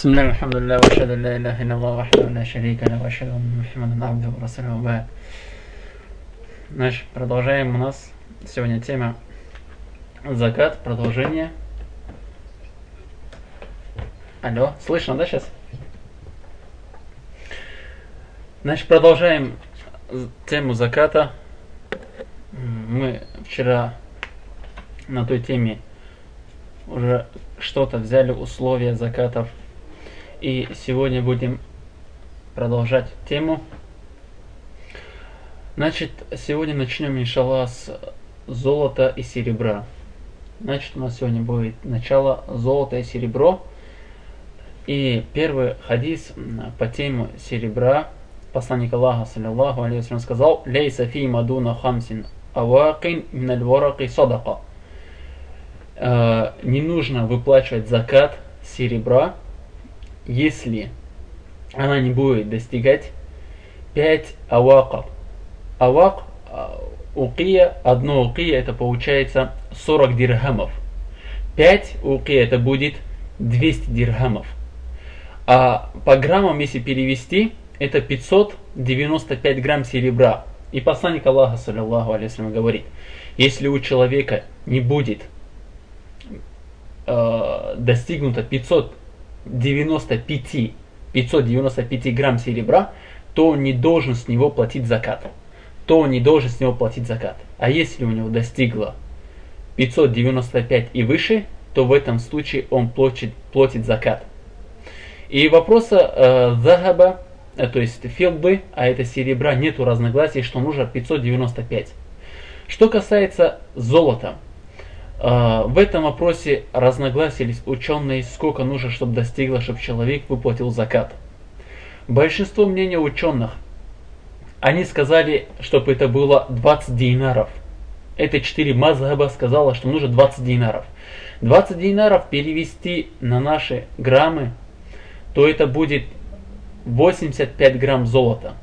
بسم الله الحمد لله واشهد ان لا اله الا الله وحده لا شريك له واشهد ان محمدا عبده ورسوله وبعد. Значит, продолжаем у нас сегодня тема закат, продолжение. Алло, слышно, да, сейчас? Значит, продолжаем тему заката. Мы вчера на той теме уже что-то взяли условия закатов. и сегодня будем продолжать тему. Значит, сегодня начнем, иншаллах, с золота и серебра. Значит, у нас сегодня будет начало золото и серебро. И первый хадис по теме серебра. Посланник Аллаха, саллиллаху алейхи сказал, «Лейса фи мадуна хамсин авакин миналь вараки садака». Э, не нужно выплачивать закат серебра, если она не будет достигать 5 аваков. Авак, э, укия, одно укия, это получается 40 дирхамов. 5 укия, это будет 200 дирхамов. А по граммам, если перевести, это 595 грамм серебра. И посланник Аллаха, саллиллаху алейхи говорит, если у человека не будет э, достигнуто 595, 595 грамм серебра, то он не должен с него платить закат. То он не должен с него платить закат. А если у него достигло 595 и выше, то в этом случае он платит, платит закат. И вопроса э, загаба, э, то есть филбы, а это серебра, нету разногласий, что нужно 595. Что касается золота, в этом вопросе разногласились ученые, сколько нужно, чтобы достигло, чтобы человек выплатил закат. Большинство мнений ученых, они сказали, чтобы это было 20 динаров. Это 4 мазхаба сказала, что нужно 20 динаров. 20 динаров перевести на наши граммы, то это будет 85 грамм золота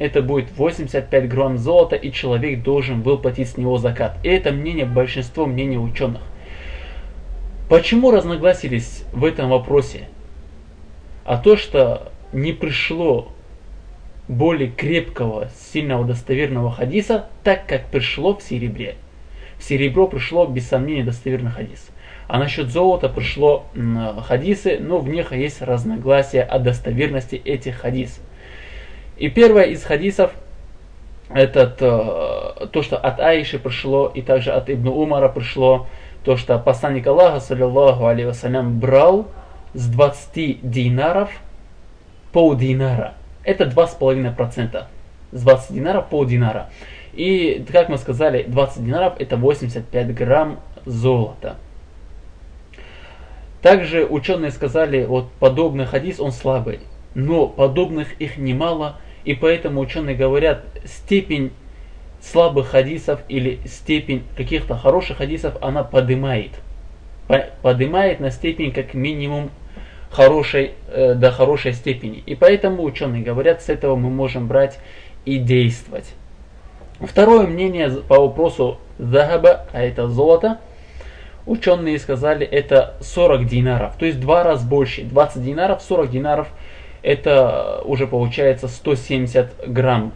это будет 85 грамм золота, и человек должен выплатить с него закат. И это мнение большинства мнений ученых. Почему разногласились в этом вопросе? А то, что не пришло более крепкого, сильного достоверного хадиса, так как пришло в серебре. В серебро пришло без сомнения достоверный хадис. А насчет золота пришло хадисы, но в них есть разногласия о достоверности этих хадисов. И первое из хадисов, это то, что от Аиши пришло, и также от Ибн Умара пришло, то, что посланник Аллаха, саллиллаху вассалям, брал с 20 динаров пол динара. Это 2,5%. С 20 динаров пол динара. И, как мы сказали, 20 динаров это 85 грамм золота. Также ученые сказали, вот подобный хадис, он слабый. Но подобных их немало – и поэтому ученые говорят, степень слабых хадисов или степень каких-то хороших хадисов она поднимает. Поднимает на степень как минимум хорошей, э, до хорошей степени. И поэтому ученые говорят, с этого мы можем брать и действовать. Второе мнение по вопросу загаба, а это золото, ученые сказали, это 40 динаров, то есть два раза больше. 20 динаров, 40 динаров – это уже получается 170 грамм.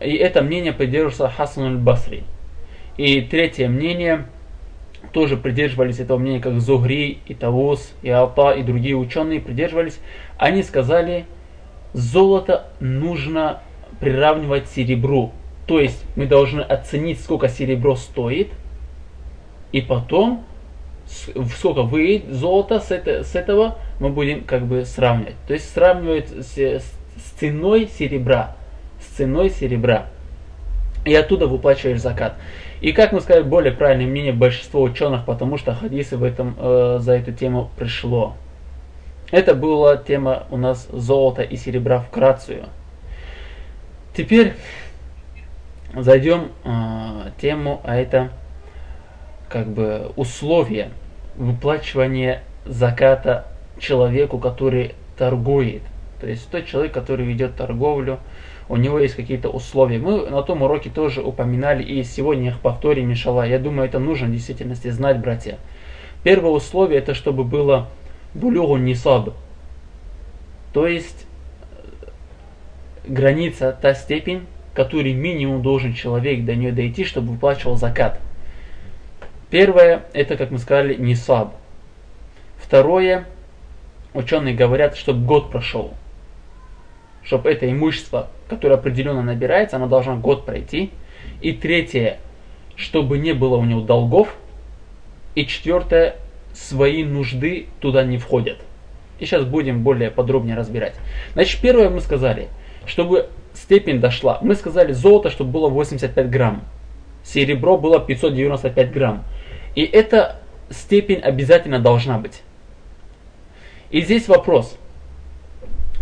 И это мнение придерживался Хасан басри И третье мнение, тоже придерживались этого мнения, как Зугри, и Тавус, и Алта, и другие ученые придерживались. Они сказали, золото нужно приравнивать серебру. То есть мы должны оценить, сколько серебро стоит, и потом сколько выйдет золото с, это, с этого мы будем как бы сравнивать. То есть сравнивать с, с ценой серебра. С ценой серебра. И оттуда выплачиваешь закат. И как мы сказали, более правильное мнение большинства ученых, потому что хадисы в этом, э, за эту тему пришло. Это была тема у нас золота и серебра вкратце. Теперь зайдем э, тему, а это как бы условия выплачивания заката человеку, который торгует. То есть тот человек, который ведет торговлю, у него есть какие-то условия. Мы на том уроке тоже упоминали, и сегодня их повторим, иншалла. Я думаю, это нужно в действительности знать, братья. Первое условие, это чтобы было булюгу нисаб. То есть граница, та степень, который минимум должен человек до нее дойти, чтобы выплачивал закат. Первое, это, как мы сказали, нисаб. Второе, ученые говорят, чтобы год прошел. Чтобы это имущество, которое определенно набирается, оно должно год пройти. И третье, чтобы не было у него долгов. И четвертое, свои нужды туда не входят. И сейчас будем более подробнее разбирать. Значит, первое мы сказали, чтобы степень дошла. Мы сказали золото, чтобы было 85 грамм. Серебро было 595 грамм. И эта степень обязательно должна быть. И здесь вопрос.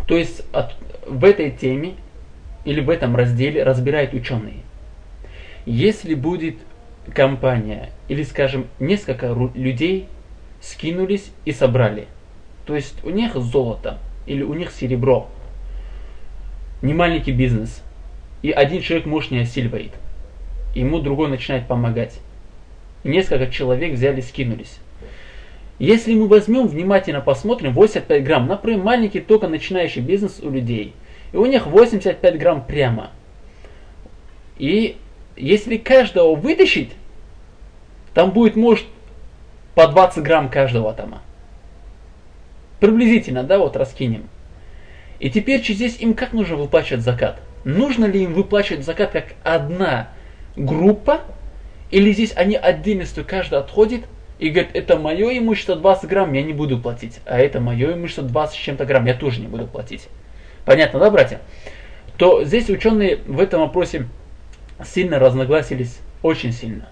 То есть от, в этой теме или в этом разделе разбирают ученые. Если будет компания или, скажем, несколько людей скинулись и собрали, то есть у них золото или у них серебро, не маленький бизнес, и один человек муж не осиливает, ему другой начинает помогать. Несколько человек взяли, скинулись. Если мы возьмем, внимательно посмотрим, 85 грамм, например, маленький только начинающий бизнес у людей, и у них 85 грамм прямо. И если каждого вытащить, там будет, может, по 20 грамм каждого тома. Приблизительно, да, вот раскинем. И теперь здесь им как нужно выплачивать закат? Нужно ли им выплачивать закат как одна группа, или здесь они отдельностью каждый отходит и говорит, это мое имущество 20 грамм, я не буду платить, а это мое имущество 20 с чем-то грамм, я тоже не буду платить. Понятно, да, братья? То здесь ученые в этом вопросе сильно разногласились, очень сильно.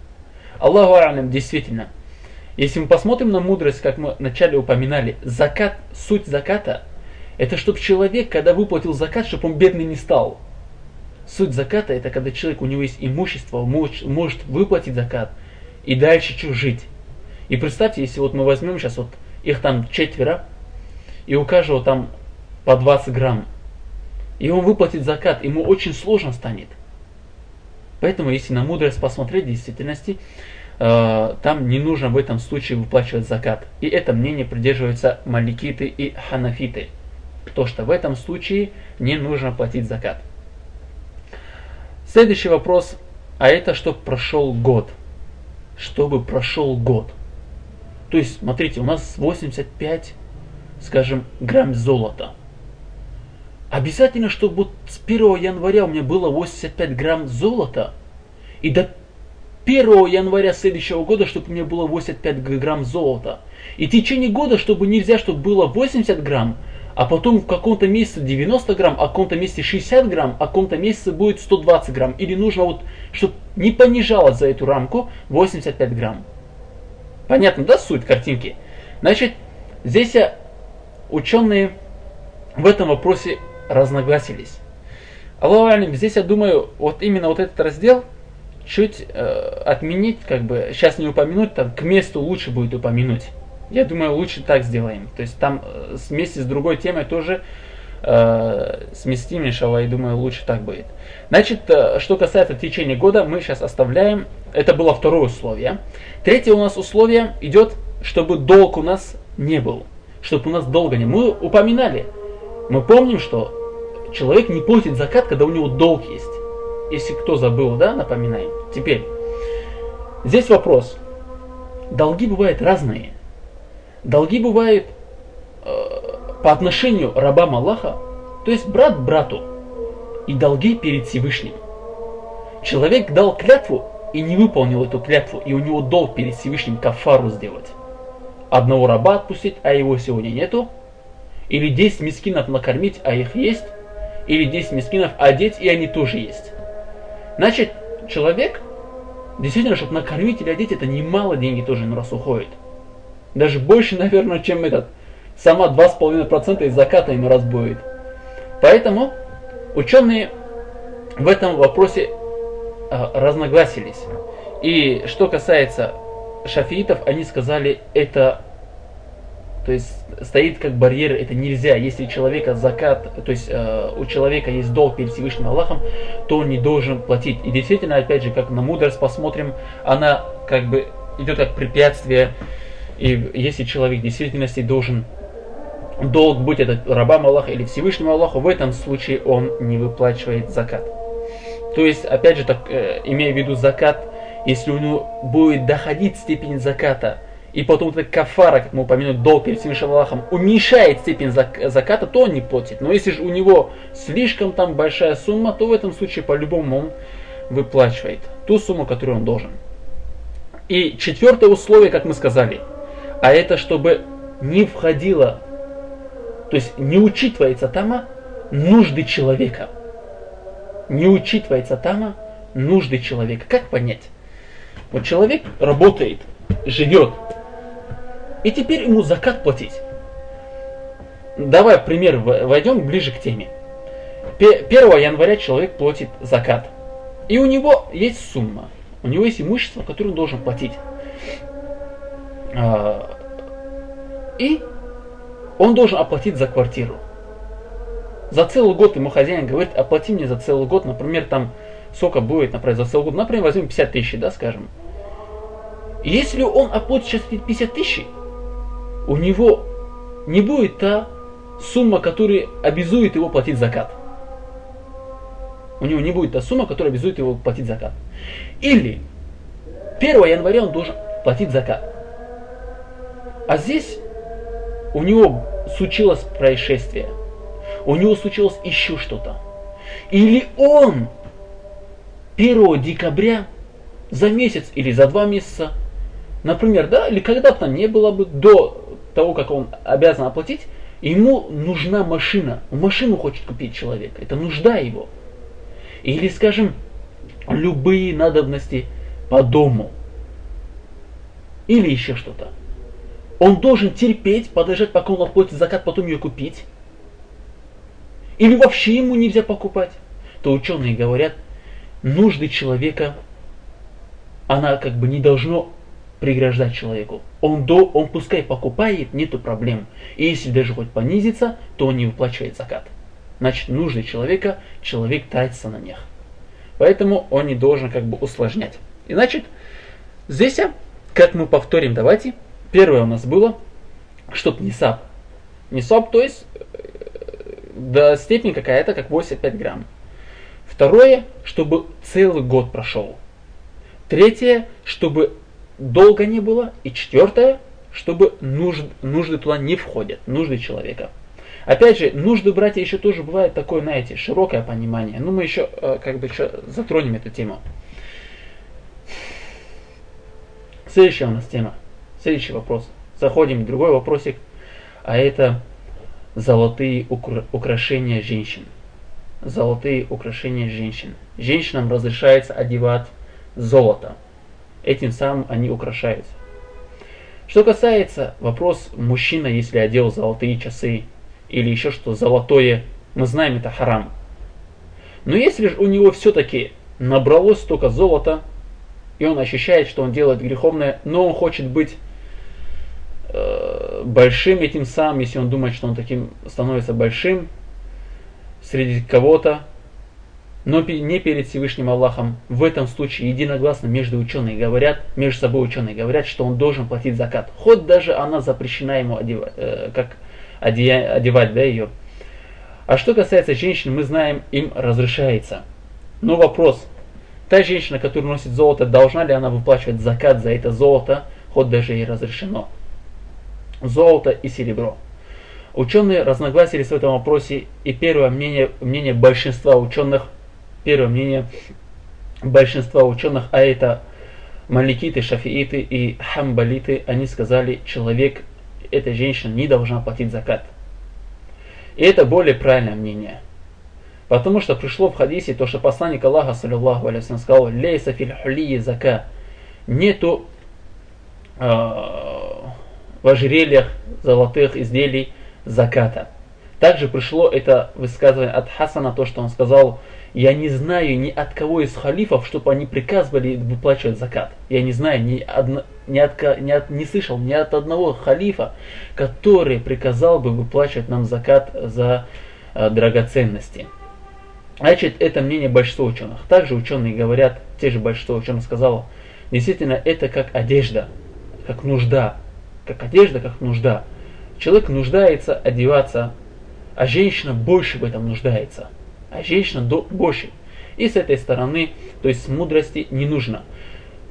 Аллаху Алям, действительно, если мы посмотрим на мудрость, как мы вначале упоминали, закат, суть заката, это чтобы человек, когда выплатил закат, чтобы он бедный не стал. Суть заката это когда человек, у него есть имущество, может, может выплатить закат и дальше что жить. И представьте, если вот мы возьмем сейчас вот их там четверо, и у каждого там по 20 грамм, и он выплатит закат, ему очень сложно станет. Поэтому, если на мудрость посмотреть, в действительности, э, там не нужно в этом случае выплачивать закат. И это мнение придерживаются маликиты и ханафиты. То, что в этом случае не нужно платить закат. Следующий вопрос, а это чтобы прошел год. Чтобы прошел год. То есть, смотрите, у нас 85, скажем, грамм золота. Обязательно, чтобы вот с 1 января у меня было 85 грамм золота, и до 1 января следующего года, чтобы у меня было 85 грамм золота. И в течение года, чтобы нельзя, чтобы было 80 грамм, а потом в каком-то месяце 90 грамм, а в каком-то месяце 60 грамм, а в каком-то месяце будет 120 грамм. Или нужно вот, чтобы не понижалось за эту рамку 85 грамм. Понятно, да, суть картинки? Значит, здесь ученые в этом вопросе разногласились. Аллаху здесь я думаю, вот именно вот этот раздел чуть э, отменить, как бы, сейчас не упомянуть, там к месту лучше будет упомянуть. Я думаю, лучше так сделаем. То есть там э, вместе с другой темой тоже э, сместим, иншалла, и думаю, лучше так будет. Значит, э, что касается течения года, мы сейчас оставляем, это было второе условие. Третье у нас условие идет, чтобы долг у нас не был, чтобы у нас долга не Мы упоминали, мы помним, что человек не платит закат, когда у него долг есть. Если кто забыл, да, напоминаем. Теперь, здесь вопрос. Долги бывают разные. Долги бывают э, по отношению рабам Аллаха, то есть брат брату, и долги перед Всевышним. Человек дал клятву и не выполнил эту клятву, и у него долг перед Всевышним кафару сделать. Одного раба отпустить, а его сегодня нету, или 10 мискинов накормить, а их есть, или 10 мискинов одеть, и они тоже есть. Значит, человек, действительно, чтобы накормить или одеть, это немало денег тоже на раз уходит. Даже больше, наверное, чем этот, сама 2,5% из заката ему раз будет. Поэтому ученые в этом вопросе а, разногласились. И что касается шафиитов, они сказали, это то есть стоит как барьер, это нельзя. Если человека закат, то есть э, у человека есть долг перед Всевышним Аллахом, то он не должен платить. И действительно, опять же, как на мудрость посмотрим, она как бы идет как препятствие. И если человек в действительности должен долг, будь это рабам Аллаха или Всевышнему Аллаху, в этом случае он не выплачивает закат. То есть, опять же, так, э, имея в виду закат, если у него будет доходить степень заката, и потом вот эта кафара, как мы упомянули, долг перед Всевышним Аллахом, уменьшает степень зак- заката, то он не платит. Но если же у него слишком там большая сумма, то в этом случае по-любому он выплачивает ту сумму, которую он должен. И четвертое условие, как мы сказали, а это чтобы не входило, то есть не учитывается тама нужды человека. Не учитывается тама нужды человека. Как понять? Вот человек работает, живет, и теперь ему закат платить. Давай пример войдем ближе к теме. 1 января человек платит закат. И у него есть сумма. У него есть имущество, которое он должен платить. А, и он должен оплатить за квартиру. За целый год ему хозяин говорит, оплати мне за целый год, например, там сколько будет, например, за целый год, например, возьмем 50 тысяч, да, скажем. Если он оплатит сейчас 50 тысяч, у него не будет та сумма, которая обязует его платить закат. У него не будет та сумма, которая обязует его платить закат. Или 1 января он должен платить закат. А здесь у него случилось происшествие. У него случилось еще что-то. Или он 1 декабря за месяц или за два месяца, например, да, или когда бы там не было бы, до того, как он обязан оплатить, ему нужна машина. Машину хочет купить человек. Это нужда его. Или, скажем, любые надобности по дому. Или еще что-то. Он должен терпеть, подождать, пока он оплатит закат, потом ее купить. Или вообще ему нельзя покупать. То ученые говорят, нужды человека, она как бы не должно преграждать человеку. Он, до, он пускай покупает, нету проблем. И если даже хоть понизится, то он не выплачивает закат. Значит, нужды человека, человек тратится на них. Поэтому он не должен как бы усложнять. И значит, здесь, как мы повторим, давайте. Первое у нас было, что-то не сап. Не сап, то есть до степени какая-то, как 85 грамм. Второе, чтобы целый год прошел. Третье, чтобы долго не было. И четвертое, чтобы нужд, нужды туда не входят, нужды человека. Опять же, нужды братья еще тоже бывает такое, знаете, широкое понимание. Ну, мы еще э, как бы еще затронем эту тему. Следующая у нас тема. Следующий вопрос. Заходим в другой вопросик. А это золотые укра- украшения женщин. Золотые украшения женщин. Женщинам разрешается одевать золото. Этим самым они украшаются. Что касается вопрос мужчина, если одел золотые часы или еще что золотое, мы знаем это харам. Но если же у него все-таки набралось столько золота, и он ощущает, что он делает греховное, но он хочет быть большим этим самым, если он думает, что он таким становится большим среди кого-то, но не перед Всевышним Аллахом. В этом случае единогласно между ученые говорят, между собой ученые говорят, что он должен платить закат. Хоть даже она запрещена ему одевать, э, как одея, одевать да, ее. А что касается женщин, мы знаем, им разрешается. Но вопрос, та женщина, которая носит золото, должна ли она выплачивать закат за это золото, хоть даже ей разрешено. Золото и серебро. Ученые разногласились в этом вопросе, и первое мнение, мнение большинства ученых, первое мнение большинства ученых, а это маликиты, шафииты и хамбалиты, они сказали, человек, эта женщина не должна платить закат. И это более правильное мнение. Потому что пришло в хадисе то, что посланник Аллаха, саллиллаху алейхи сказал, «Лейса фил хулии зака». Нету э, в ожерельях золотых изделий заката. Также пришло это высказывание от Хасана, то, что он сказал, я не знаю ни от кого из халифов, чтобы они приказывали выплачивать закат. Я не знаю ни, одно, ни, от, ни, от, не слышал ни от одного халифа, который приказал бы выплачивать нам закат за э, драгоценности. Значит, это мнение большинства ученых. Также ученые говорят, те же большинство ученых сказало, действительно, это как одежда, как нужда. Как одежда, как нужда. человек нуждается одеваться, а женщина больше в этом нуждается. А женщина до, больше. И с этой стороны, то есть с мудрости не нужно.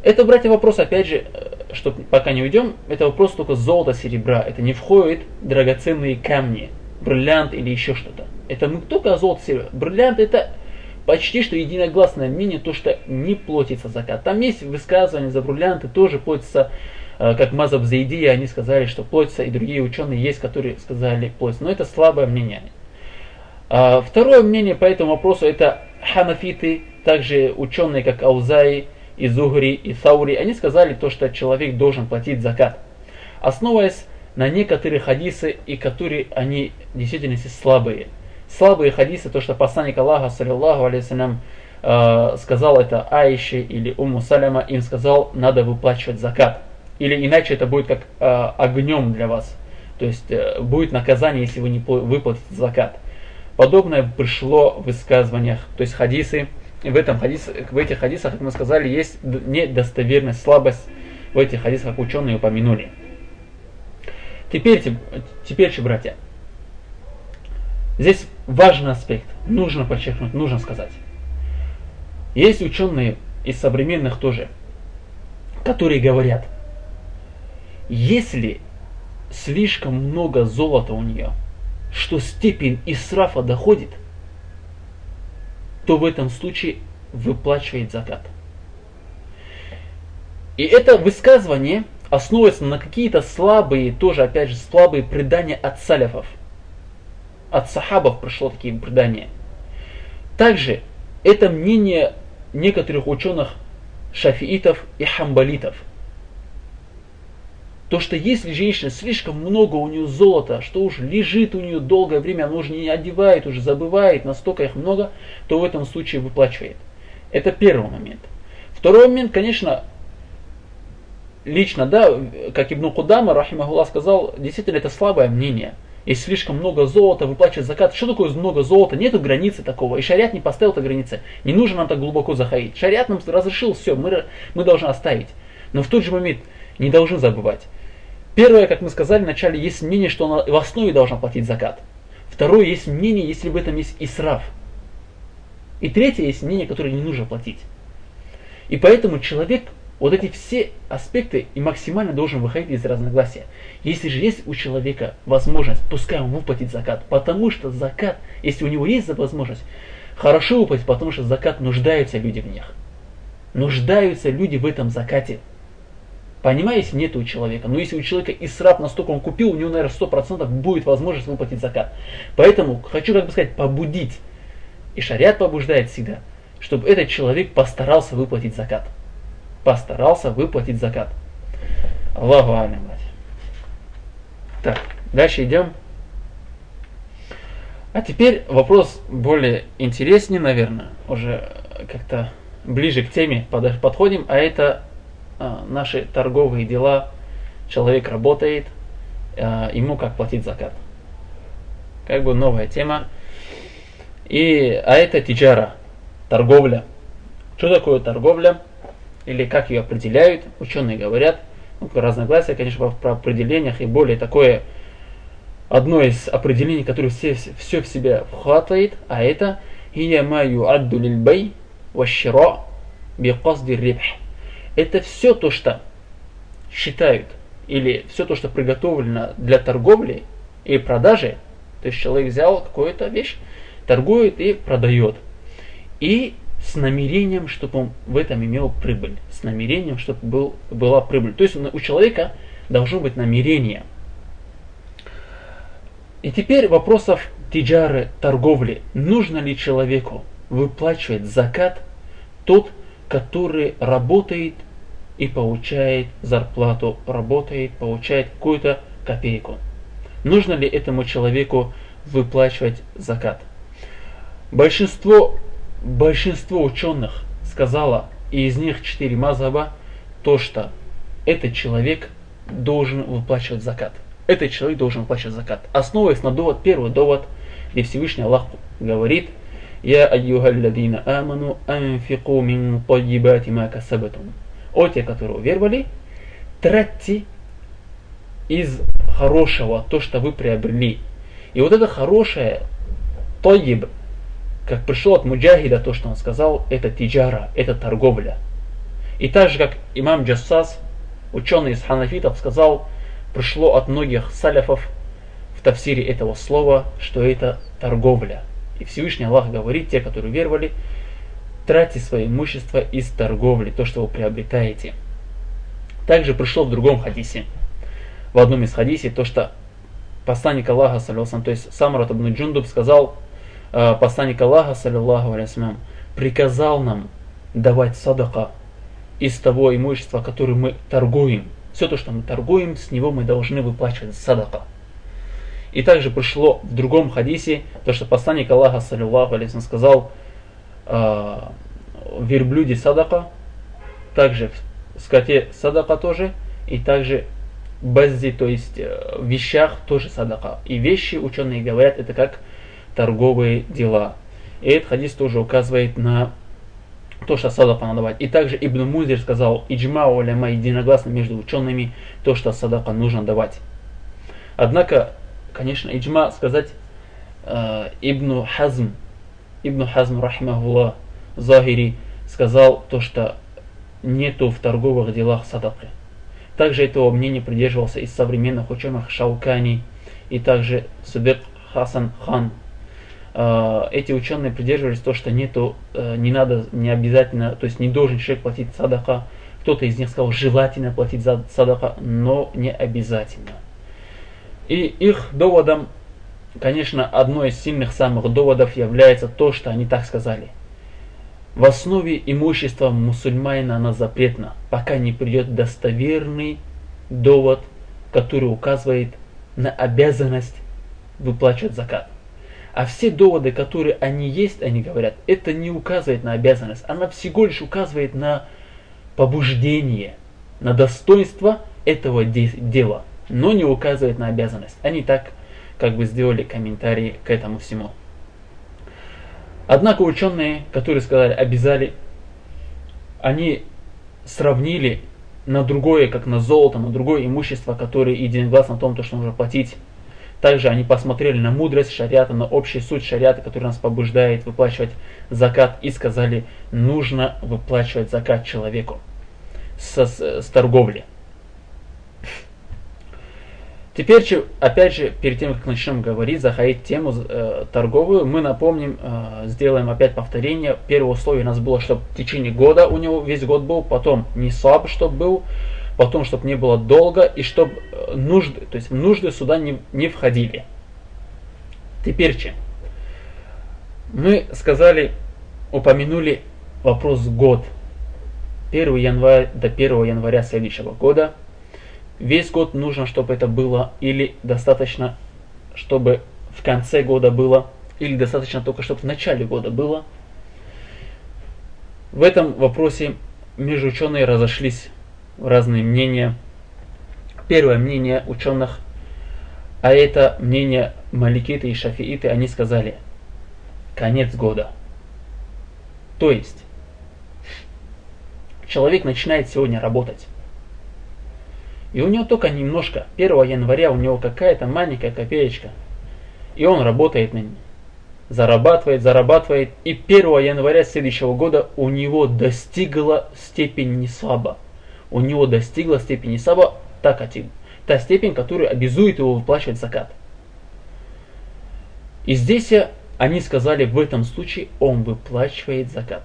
Это, братья, вопрос, опять же, э, что пока не уйдем, это вопрос только золота, серебра. Это не входит драгоценные камни, бриллиант или еще что-то. Это мы только золото, серебро. Бриллиант это почти что единогласное мнение, то, что не платится закат. Там есть высказывания за бриллианты, тоже платится, как Мазаб Заидия, они сказали, что платится, и другие ученые есть, которые сказали платится. Но это слабое мнение. А второе мнение по этому вопросу это ханафиты, также ученые, как Аузай, и Зугри, и Саури, они сказали то, что человек должен платить закат. Основываясь на некоторые хадисы, и которые они в действительности слабые. Слабые хадисы, то, что посланник Аллаха, саллиллаху алейсалям, э, сказал это Аише или Уму Саляма, им сказал, надо выплачивать закат. Или иначе это будет как э, огнем для вас. То есть э, будет наказание, если вы не выплатите закат. Подобное пришло в высказываниях, то есть хадисы, в, этом хадис, в этих хадисах, как мы сказали, есть недостоверность, слабость в этих хадисах, как ученые упомянули. Теперь, теперь же, братья, здесь важный аспект, нужно подчеркнуть, нужно сказать. Есть ученые из современных тоже, которые говорят, если слишком много золота у нее, что степень исрафа доходит – то в этом случае выплачивает закат. И это высказывание основывается на какие-то слабые, тоже опять же слабые предания от саляфов. От сахабов пришло такие предания. Также это мнение некоторых ученых шафиитов и хамбалитов – то, что если женщина слишком много у нее золота, что уж лежит у нее долгое время, она уже не одевает, уже забывает, настолько их много, то в этом случае выплачивает. Это первый момент. Второй момент, конечно, лично, да, как Ибн Кудама, Рахимахулла сказал, действительно это слабое мнение. Если слишком много золота, выплачивать закат. Что такое много золота? Нету границы такого. И шариат не поставил этой границы. Не нужно нам так глубоко заходить. Шариат нам разрешил все, мы, мы должны оставить. Но в тот же момент не должны забывать. Первое, как мы сказали вначале, есть мнение, что она в основе должна платить закат. Второе, есть мнение, если в этом есть исраф. И третье, есть мнение, которое не нужно платить. И поэтому человек вот эти все аспекты и максимально должен выходить из разногласия. Если же есть у человека возможность, пускай он выплатит закат, потому что закат, если у него есть возможность, хорошо выплатить, потому что закат нуждаются люди в них. Нуждаются люди в этом закате. Понимаете, нет у человека. Но если у человека исраб настолько он купил, у него, наверное, 100% будет возможность выплатить закат. Поэтому хочу, как бы сказать, побудить. И шариат побуждает всегда, чтобы этот человек постарался выплатить закат. Постарался выплатить закат. Аллаху алям. Так, дальше идем. А теперь вопрос более интереснее, наверное, уже как-то ближе к теме подходим, а это наши торговые дела, человек работает, а, ему как платить закат. Как бы новая тема. И, а это тиджара, торговля. Что такое торговля? Или как ее определяют? Ученые говорят, ну, разногласия, конечно, про определениях, и более такое одно из определений, которое все, все в себя вхватывает, а это «Хия ма юадду лильбай ващира биқасди рибх» это все то, что считают, или все то, что приготовлено для торговли и продажи, то есть человек взял какую-то вещь, торгует и продает. И с намерением, чтобы он в этом имел прибыль. С намерением, чтобы был, была прибыль. То есть у человека должно быть намерение. И теперь вопросов тиджары, торговли. Нужно ли человеку выплачивать закат тот, который работает и получает зарплату, работает, получает какую-то копейку. Нужно ли этому человеку выплачивать закат? Большинство, большинство ученых сказала, и из них четыре мазаба, то, что этот человек должен выплачивать закат. Этот человек должен выплачивать закат. Основываясь на довод, первый довод, где Всевышний Аллах говорит, «Я айюхалладина аману анфику мин таyyibati ма касабатум» о те, которые уверовали, тратьте из хорошего, то, что вы приобрели. И вот это хорошее, тоиб, как пришел от Муджахида, то, что он сказал, это тиджара, это торговля. И так же, как имам Джассас, ученый из ханафитов, сказал, пришло от многих саляфов в тафсире этого слова, что это торговля. И Всевышний Аллах говорит, те, которые веровали, тратьте свое имущество из торговли, то, что вы приобретаете. Также пришло в другом хадисе, в одном из хадисей, то, что посланник Аллаха, саллиллаху то есть Самрат ибн Джундуб сказал, э, посланник Аллаха, саллиллаху алейсалям, приказал нам давать садака из того имущества, которым мы торгуем. Все то, что мы торгуем, с него мы должны выплачивать садака. И также пришло в другом хадисе, то, что посланник Аллаха, саллиллаху алейсалям, сказал, э, верблюде садака, также в скоте садака тоже, и также баззи, то есть э, в вещах тоже садака. И вещи, ученые говорят, это как торговые дела. И этот хадис тоже указывает на то, что садака надо давать. И также Ибн Музир сказал, иджма уляма единогласно между учеными, то, что садака нужно давать. Однако, конечно, иджма сказать э, Ибн Хазм, Ибн Хазм, рахимахуллах, Захири, сказал то, что нету в торговых делах садаки. Также этого мнения придерживался из современных ученых Шаукани и также Субек Хасан Хан. А, эти ученые придерживались то, что нету, э, не надо, не обязательно, то есть не должен человек платить садака. Кто-то из них сказал, желательно платить за садака, но не обязательно. И их доводом, конечно, одной из сильных самых доводов является то, что они так сказали. В основе имущества мусульманина она запретна, пока не придет достоверный довод, который указывает на обязанность выплачивать закат. А все доводы, которые они есть, они говорят, это не указывает на обязанность, она всего лишь указывает на побуждение, на достоинство этого дела, но не указывает на обязанность. Они так как бы сделали комментарии к этому всему. Однако ученые, которые сказали, обязали, они сравнили на другое, как на золото, на другое имущество, которое единогласно о том, то, что нужно платить. Также они посмотрели на мудрость шариата, на общий суть шариата, который нас побуждает выплачивать закат, и сказали, нужно выплачивать закат человеку с, с, с торговли. Теперь, опять же, перед тем, как начнем говорить, заходить тему э, торговую, мы напомним, э, сделаем опять повторение. Первое условие у нас было, чтобы в течение года у него весь год был, потом не слаб, чтобы был, потом, чтобы не было долго, и чтобы э, нужды, то есть нужды сюда не, не входили. Теперь чем? Мы сказали, упомянули вопрос год. 1 января до 1 января следующего года – весь год нужно, чтобы это было, или достаточно, чтобы в конце года было, или достаточно только, чтобы в начале года было. В этом вопросе между ученые разошлись в разные мнения. Первое мнение ученых, а это мнение маликиты и шафииты, они сказали конец года. То есть человек начинает сегодня работать. И у него только немножко. 1 января у него какая-то маленькая копеечка. И он работает на ней. Зарабатывает, зарабатывает. И 1 января следующего года у него достигла степень несаба. У него достигла степень несаба такатин. Та степень, которая обязует его выплачивать закат. И здесь они сказали, в этом случае он выплачивает закат.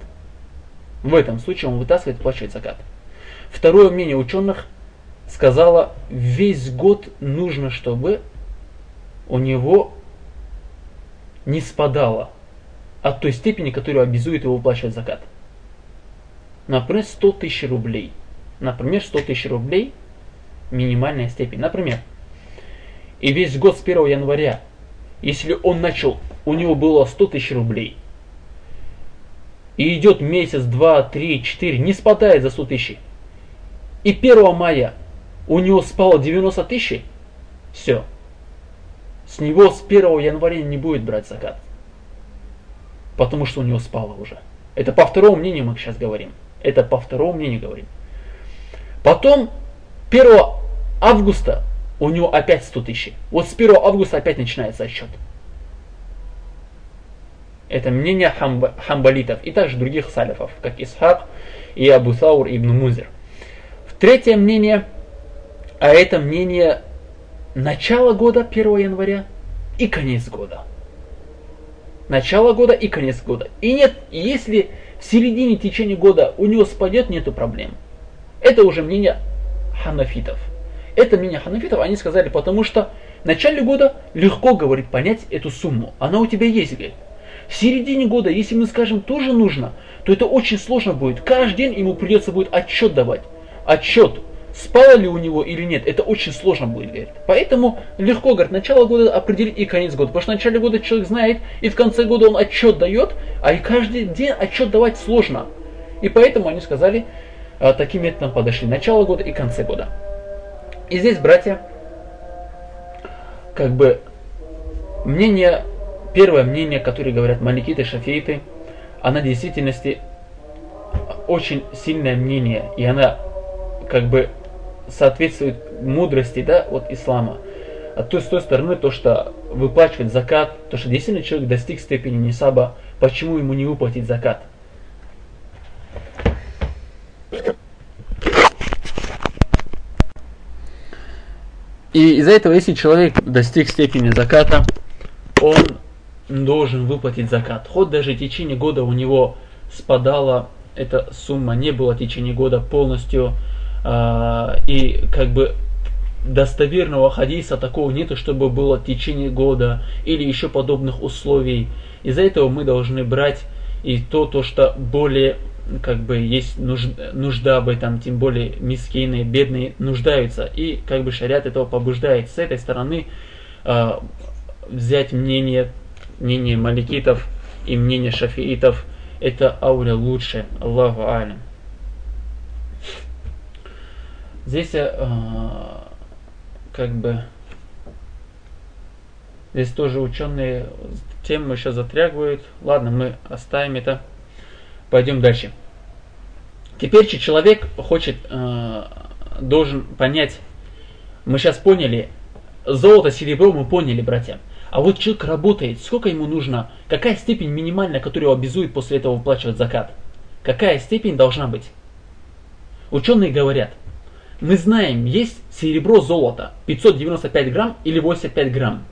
В этом случае он вытаскивает, выплачивает закат. Второе мнение ученых – сказала, весь год нужно, чтобы у него не спадало от той степени, которую обязует его выплачивать закат. Например, 100 тысяч рублей. Например, 100 тысяч рублей минимальная степень. Например, и весь год с 1 января, если он начал, у него было 100 тысяч рублей, и идет месяц, два, три, четыре, не спадает за 100 тысяч, и 1 мая у него спало 90 тысяч, все. С него с 1 января не будет брать закат. Потому что у него спало уже. Это по второму мнению мы сейчас говорим. Это по второму мнению говорим. Потом 1 августа у него опять 100 тысяч. Вот с 1 августа опять начинается отсчет. Это мнение хамба, хамбалитов и также других салифов, как Исхак и Абу Саур Ибн Музер. Третье мнение, а это мнение начала года 1 января и конец года. Начало года и конец года. И нет, если в середине течения года у него спадет, нету проблем. Это уже мнение ханафитов. Это мнение ханафитов, они сказали, потому что в начале года легко, говорит, понять эту сумму. Она у тебя есть, говорит. В середине года, если мы скажем, тоже нужно, то это очень сложно будет. Каждый день ему придется будет отчет давать. Отчет, спало ли у него или нет, это очень сложно будет, говорит. Поэтому легко, говорит, начало года определить и конец года. Потому что в начале года человек знает, и в конце года он отчет дает, а и каждый день отчет давать сложно. И поэтому они сказали, а, таким методом подошли. Начало года и конце года. И здесь, братья, как бы мнение первое мнение, которое говорят маликиты, шафииты, она в действительности очень сильное мнение, и она как бы соответствует мудрости да, от ислама. А то, с той стороны, то, что выплачивает закат, то, что действительно человек достиг степени нисаба, почему ему не выплатить закат? И из-за этого, если человек достиг степени заката, он должен выплатить закат. Хоть даже в течение года у него спадала эта сумма, не было в течение года полностью, и как бы достоверного хадиса такого нету, чтобы было в течение года или еще подобных условий. Из-за этого мы должны брать и то, то что более как бы есть нужда, нужда об этом, тем более мискины, бедные нуждаются. И как бы шарят этого побуждает. С этой стороны э, взять мнение мнение маликитов и мнение шафиитов, это ауля лучше. Аллаху алям. Здесь э, как бы здесь тоже ученые тему еще затрагивают. Ладно, мы оставим это. Пойдем дальше. Теперь человек хочет, э, должен понять, мы сейчас поняли, золото, серебро мы поняли, братья. А вот человек работает, сколько ему нужно, какая степень минимальная, которую обязует после этого выплачивать закат? Какая степень должна быть? Ученые говорят, мы знаем, есть серебро, золото, 595 грамм или 85 грамм.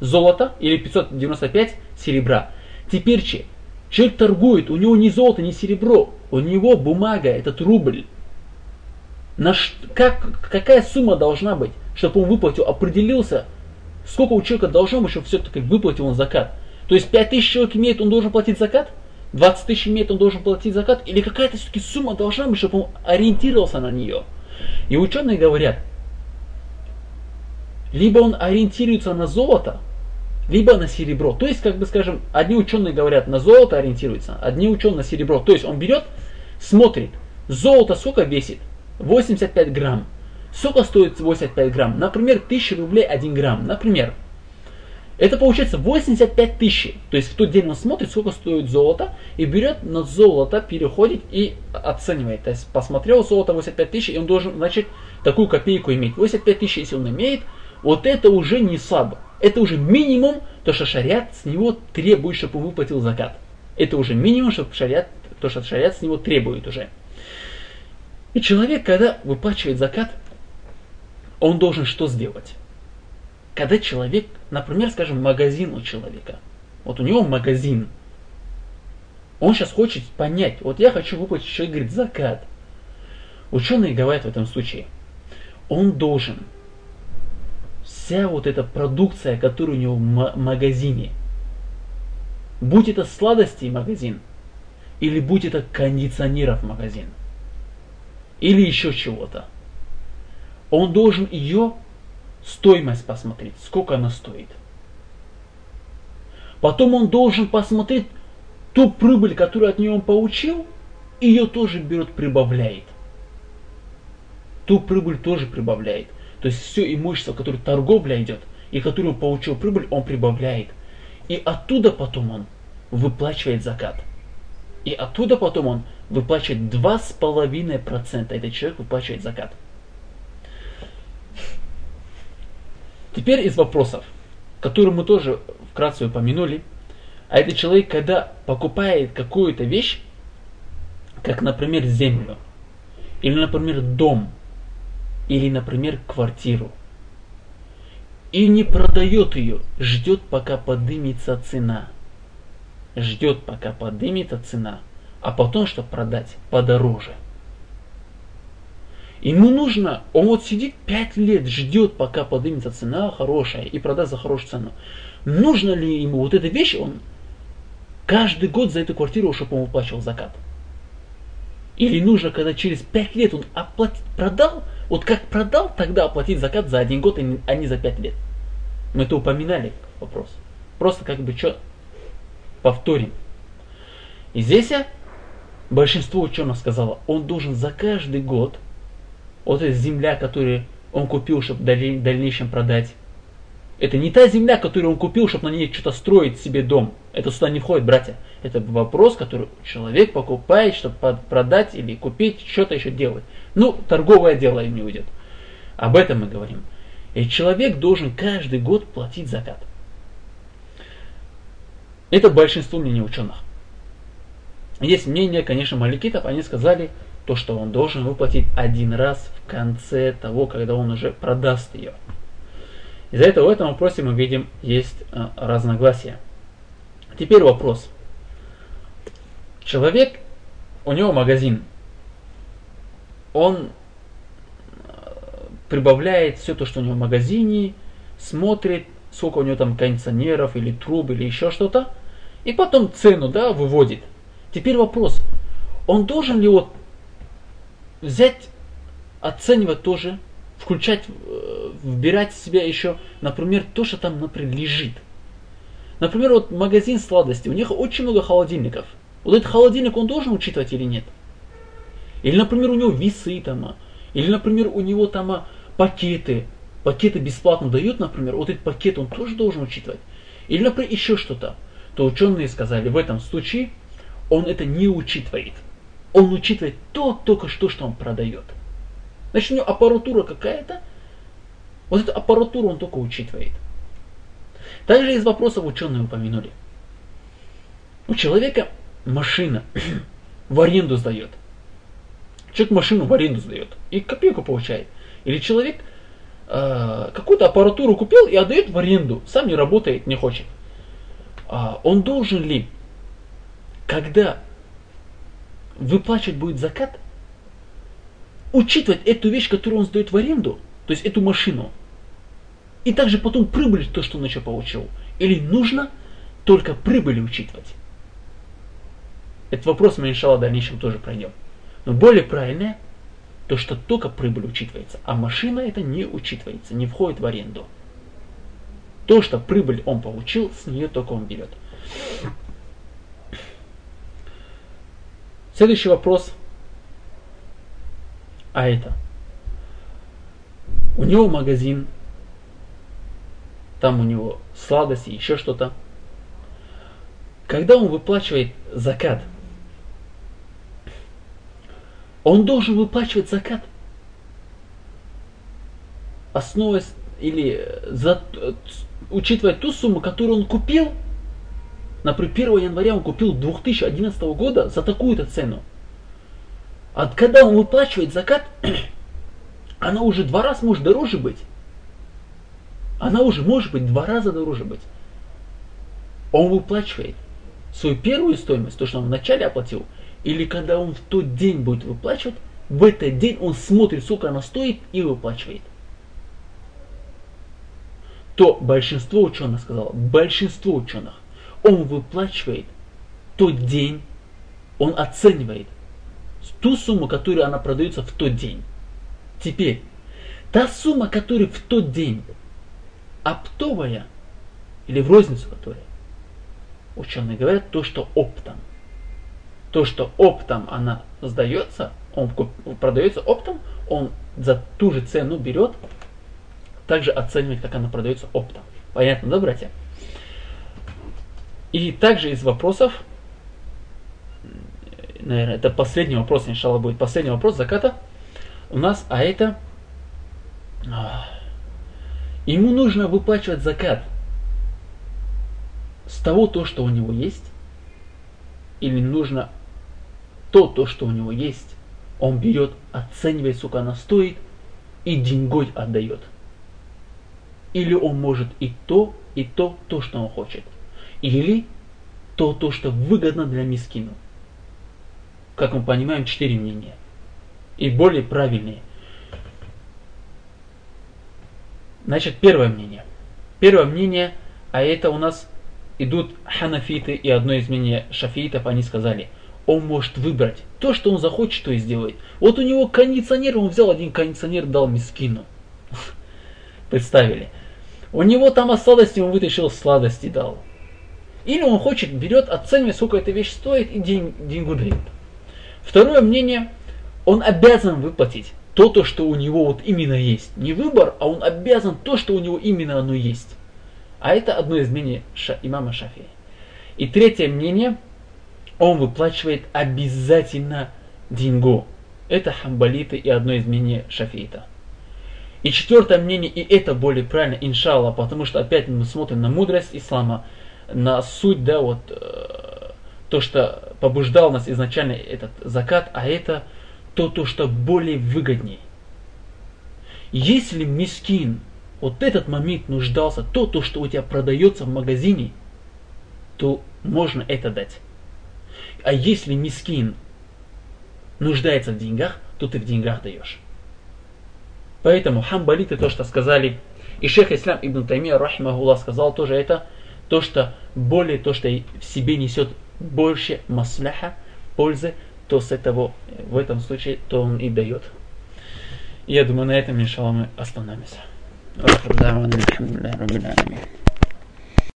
Золото или 595 серебра. Теперь че? Человек торгует, у него не золото, не серебро, у него бумага, этот рубль. На ш... как, какая сумма должна быть, чтобы он выплатил, определился, Сколько у человека должно быть, чтобы все-таки выплатил он закат? То есть 5 тысяч человек имеет, он должен платить закат? 20 тысяч имеет, он должен платить закат? Или какая-то все-таки сумма должна быть, чтобы он ориентировался на нее? И ученые говорят, либо он ориентируется на золото, либо на серебро. То есть, как бы скажем, одни ученые говорят, на золото ориентируется, одни ученые на серебро. То есть он берет, смотрит, золото сколько весит? 85 грамм. Сколько стоит 85 грамм? Например, 1000 рублей 1 грамм. Например. Это получается 85 тысяч. То есть в тот день он смотрит, сколько стоит золото, и берет на золото, переходит и оценивает. То есть посмотрел золото 85 тысяч, и он должен, значит, такую копейку иметь. 85 тысяч, если он имеет, вот это уже не слабо. Это уже минимум, то, что шариат с него требует, чтобы выплатил закат. Это уже минимум, чтобы шариат, то, что шариат с него требует уже. И человек, когда выплачивает закат, он должен что сделать? Когда человек, например, скажем, магазин у человека, вот у него магазин, он сейчас хочет понять, вот я хочу выплатить, человек говорит, закат. Ученые говорят в этом случае, он должен вся вот эта продукция, которая у него в магазине, будь это сладости магазин, или будь это кондиционеров магазин, или еще чего-то, он должен ее стоимость посмотреть, сколько она стоит. Потом он должен посмотреть ту прибыль, которую от нее он получил, ее тоже берет, прибавляет. Ту прибыль тоже прибавляет. То есть все имущество, которое торговля идет, и которое он получил прибыль, он прибавляет. И оттуда потом он выплачивает закат. И оттуда потом он выплачивает 2,5%. Этот человек выплачивает закат. Теперь из вопросов, которые мы тоже вкратце упомянули. А это человек, когда покупает какую-то вещь, как, например, землю, или, например, дом, или, например, квартиру, и не продает ее, ждет, пока поднимется цена. Ждет, пока поднимется цена, а потом, чтобы продать подороже. Ему нужно, он вот сидит 5 лет, ждет, пока поднимется цена хорошая и продаст за хорошую цену. Нужно ли ему вот эта вещь, он каждый год за эту квартиру, чтобы он выплачивал закат? Или нужно, когда через 5 лет он оплатит, продал, вот как продал, тогда оплатить закат за один год, а не за 5 лет. Мы это упоминали, вопрос. Просто как бы что повторим. И здесь большинство ученых сказало, он должен за каждый год вот эта земля, которую он купил, чтобы в дальнейшем продать. Это не та земля, которую он купил, чтобы на ней что-то строить себе дом. Это сюда не входит, братья. Это вопрос, который человек покупает, чтобы продать или купить, что-то еще делать. Ну, торговое дело им не уйдет. Об этом мы говорим. И человек должен каждый год платить закат. Это большинство мнений ученых. Есть мнение, конечно, маликитов, они сказали, то, что он должен выплатить один раз в конце того, когда он уже продаст ее. Из-за этого в этом вопросе мы видим, есть э, разногласия. Теперь вопрос. Человек, у него магазин, он э, прибавляет все то, что у него в магазине, смотрит, сколько у него там кондиционеров или труб или еще что-то, и потом цену да, выводит. Теперь вопрос, он должен ли вот взять, оценивать тоже, включать, э, вбирать в себя еще, например, то, что там, например, лежит. Например, вот магазин сладостей, у них очень много холодильников. Вот этот холодильник он должен учитывать или нет? Или, например, у него весы там, а? или, например, у него там а, пакеты, пакеты бесплатно дают, например, вот этот пакет он тоже должен учитывать. Или, например, еще что-то. То ученые сказали, в этом случае он это не учитывает он учитывает то только что, что он продает. Значит, у него аппаратура какая-то, вот эту аппаратуру он только учитывает. Также из вопросов ученые упомянули. У человека машина в аренду сдает. Человек машину в аренду сдает и копейку получает. Или человек э, какую-то аппаратуру купил и отдает в аренду, сам не работает, не хочет. А он должен ли, когда выплачивать будет закат, учитывать эту вещь, которую он сдает в аренду, то есть эту машину, и также потом прибыль, то, что он еще получил. Или нужно только прибыли учитывать? Этот вопрос мы, иншалла, в дальнейшем тоже пройдем. Но более правильное, то, что только прибыль учитывается, а машина это не учитывается, не входит в аренду. То, что прибыль он получил, с нее только он берет. Следующий вопрос. А это. У него магазин, там у него сладости, еще что-то. Когда он выплачивает закат, он должен выплачивать закат, основываясь или за, учитывая ту сумму, которую он купил – Например, 1 января он купил 2011 года за такую-то цену. А когда он выплачивает закат, она уже два раза может дороже быть. Она уже может быть два раза дороже быть. Он выплачивает свою первую стоимость, то, что он вначале оплатил, или когда он в тот день будет выплачивать, в этот день он смотрит, сколько она стоит и выплачивает. То большинство ученых сказало, большинство ученых, он выплачивает тот день, он оценивает ту сумму, которую она продается в тот день. Теперь, та сумма, которая в тот день оптовая, или в розницу которая, ученые говорят, то, что оптом. То, что оптом она сдается, он продается оптом, он за ту же цену берет, также оценивает, как она продается оптом. Понятно, да, братья? И также из вопросов, наверное, это последний вопрос, иншалла будет последний вопрос заката у нас, а это а, ему нужно выплачивать закат с того, то, что у него есть, или нужно то, то, что у него есть, он берет, оценивает, сколько она стоит, и деньгой отдает. Или он может и то, и то, то, что он хочет. Или то, то, что выгодно для мискину. Как мы понимаем, четыре мнения. И более правильные. Значит, первое мнение. Первое мнение, а это у нас идут ханафиты и одно из мнений шафиитов, они сказали, он может выбрать то, что он захочет, то и сделает. Вот у него кондиционер, он взял один кондиционер, дал мискину. Представили. У него там осталось, он вытащил сладости, дал. Или он хочет, берет, оценивает, сколько эта вещь стоит и день, деньгу дает. Второе мнение, он обязан выплатить то, то, что у него вот именно есть. Не выбор, а он обязан то, что у него именно оно есть. А это одно из мнений ша, имама Шафи. И третье мнение, он выплачивает обязательно деньгу. Это хамбалиты и одно из мнений Шафиита. И четвертое мнение, и это более правильно, иншалла, потому что опять мы смотрим на мудрость ислама, на суть, да, вот э, то, что побуждал нас изначально этот закат, а это то, то, что более выгоднее. Если мискин вот этот момент нуждался, то, то, что у тебя продается в магазине, то можно это дать. А если мискин нуждается в деньгах, то ты в деньгах даешь. Поэтому хамбалиты то, что сказали, и шейх Ислам Ибн Таймия, рахимахуллах, сказал тоже это, то, что более то, что в себе несет больше масляха, пользы, то с этого, в этом случае, то он и дает. Я думаю, на этом, иншаллах, мы остановимся.